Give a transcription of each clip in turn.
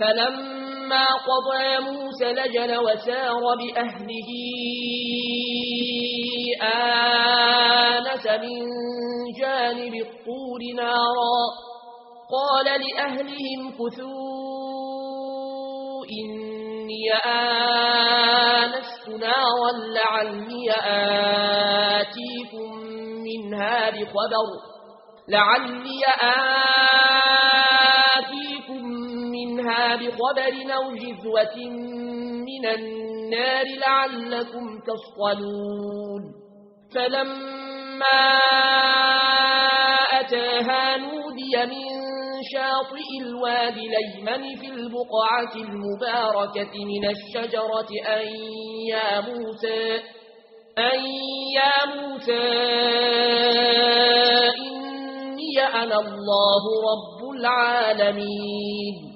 فلما قضى موسى لجل وسار بأهله آنس من جانب الطور نارا. قال لأهلهم كثوا إني آنست نارا لعلي آتيكم منها بخبر. لعلي آتيكم بخبر أو جذوة من النار لعلكم تصطلون. فلما أتاها نودي من شاطئ الواد ليمن في البقعة المباركة من الشجرة أن يا موسى أن يا موسى إني أنا الله رب العالمين.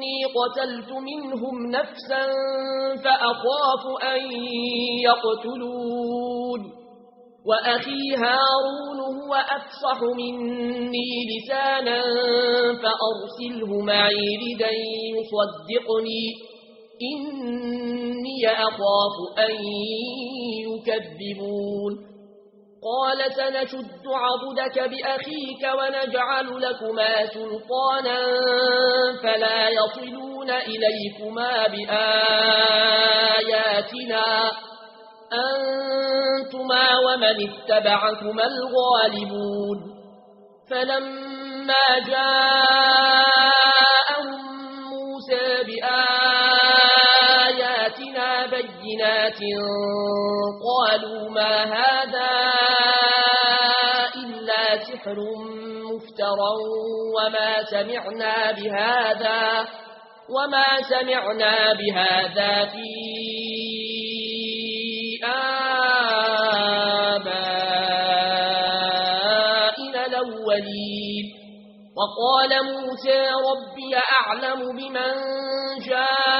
إني قتلت منهم نفسا فأخاف أن يقتلون. وأخي هارون هو أفصح مني لسانا فأرسله معي لدي يصدقني. إني أخاف أن يكذبون. قال سنشد عبدك بأخيك ونجعل لكما سلطانا فلا يصلون إليكما بآياتنا. أنتما ومن اتبعكما الغالبون. فلما جاءهم موسى بآياتنا بينات قالوا ما هذا سحر مفترا وما سمعنا بهذا وما سمعنا بهذا في آبائنا الأولين. وقال موسى ربي أعلم بمن جاء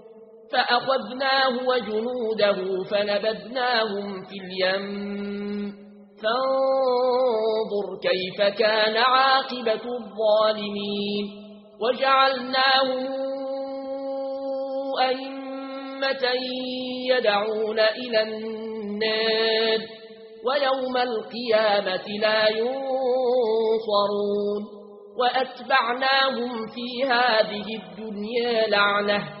فأخذناه وجنوده فنبذناهم في اليم. فانظر كيف كان عاقبة الظالمين. وجعلناه أئمة يدعون إلى النار. ويوم القيامة لا ينصرون. وأتبعناهم في هذه الدنيا لعنة.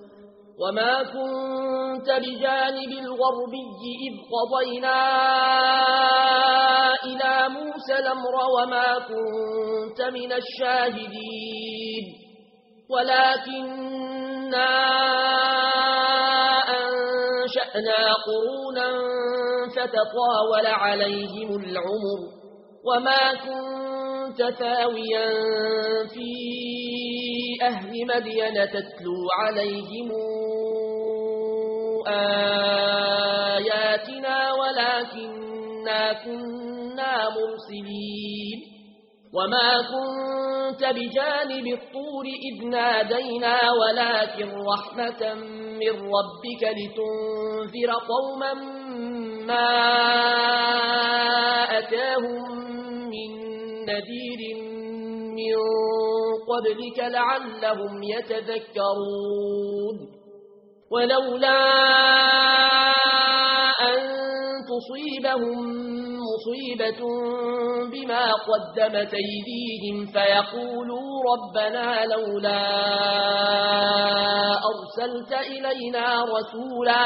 وما كنت بجانب الغربي إذ قضينا إلى موسى الأمر وما كنت من الشاهدين ولكننا أنشأنا قرونا فتطاول عليهم العمر وما كنت ثاويا فيه أهل مدين تتلو عليهم آياتنا ولكننا كنا مرسلين وما كنت بجانب الطور إذ نادينا ولكن رحمة من ربك لتنفر قوما ما أتاهم من نذير من قبلك لعلهم يتذكرون ولولا أن تصيبهم مصيبة بما قدمت أيديهم فيقولوا ربنا لولا أرسلت إلينا رسولا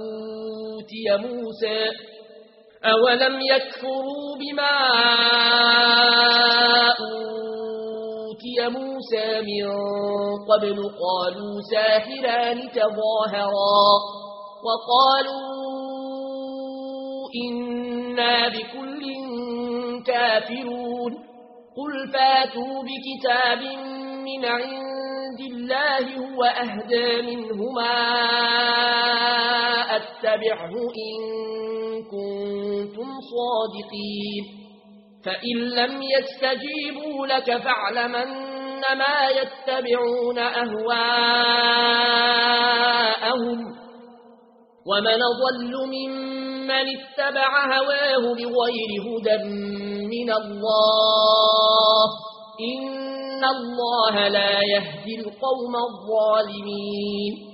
أوتي موسى أولم يكفروا بما أوتي موسى من قبل؟ قالوا ساحران تظاهرا. وقالوا إنا بكل كافرون. قل فاتوا بكتاب من عند الله هو أهدى منهما تتبعه إن كنتم صادقين فإن لم يستجيبوا لك فاعلمن ما يتبعون أهواءهم ومن ظل ممن اتبع هواه بغير هدى من الله إن الله لا يهدي القوم الظالمين